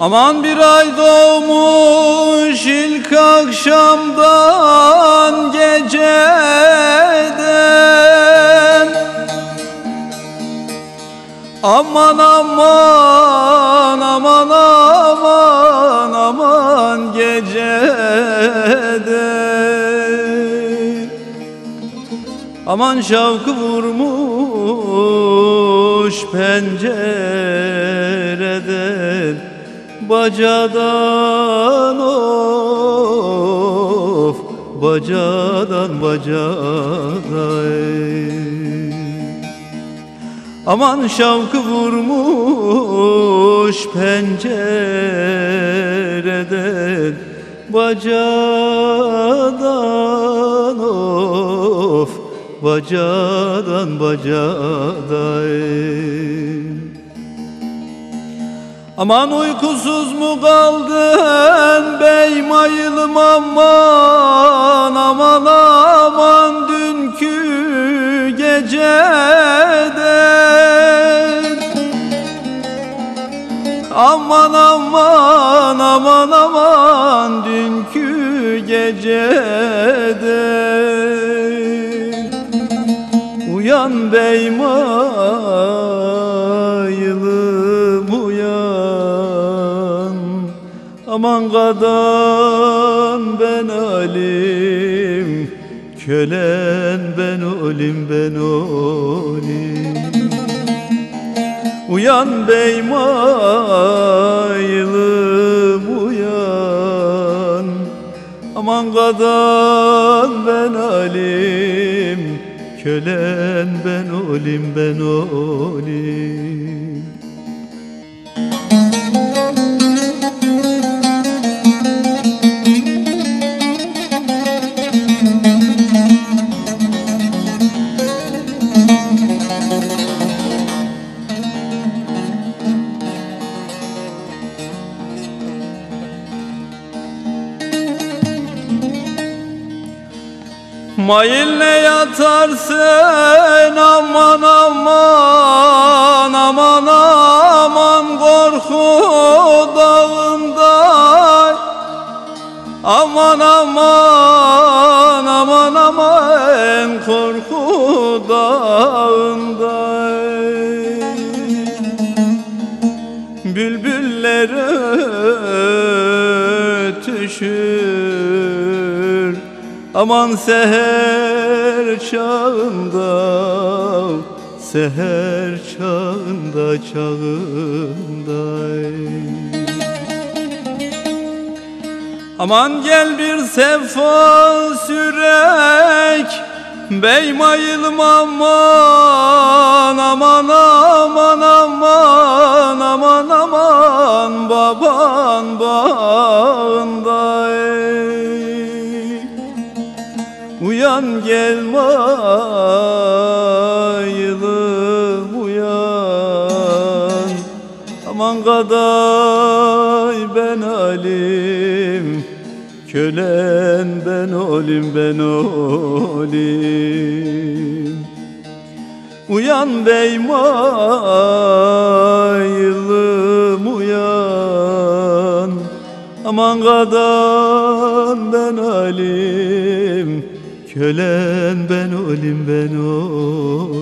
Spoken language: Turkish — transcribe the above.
Aman bir ay doğmuş ilk akşamdan geceden. Aman aman aman aman aman geceden. Aman şavkı vurmuş pencereden Bacadan of Bacadan bacadan. Aman şavkı vurmuş pencereden Bacadan of Bacadan bacadan Aman uykusuz mu kaldın bey mayılım aman Aman aman dünkü geceden. Aman aman aman aman dünkü geceden. Uyan bey mayılım Aman kadan ben alim Kölen ben olim ben olim. Uyan bey maylım uyan. Aman kadan ben alim Kölen ben olim ben olim Mayıl ne yatarsın? Aman aman aman aman korku dağında Aman aman aman aman korku dağında Bülbüller ötüşür Aman seher çağında Seher çağında çağında. Aman gel bir sefa sürek Bey mayılım aman Aman Uyan gel mayılım uyan. Aman kaday ben alim. Kölen ben olim ben olim. Uyan bey mayılım uyan. Aman kadan ben alim Kölen ben olim ben olim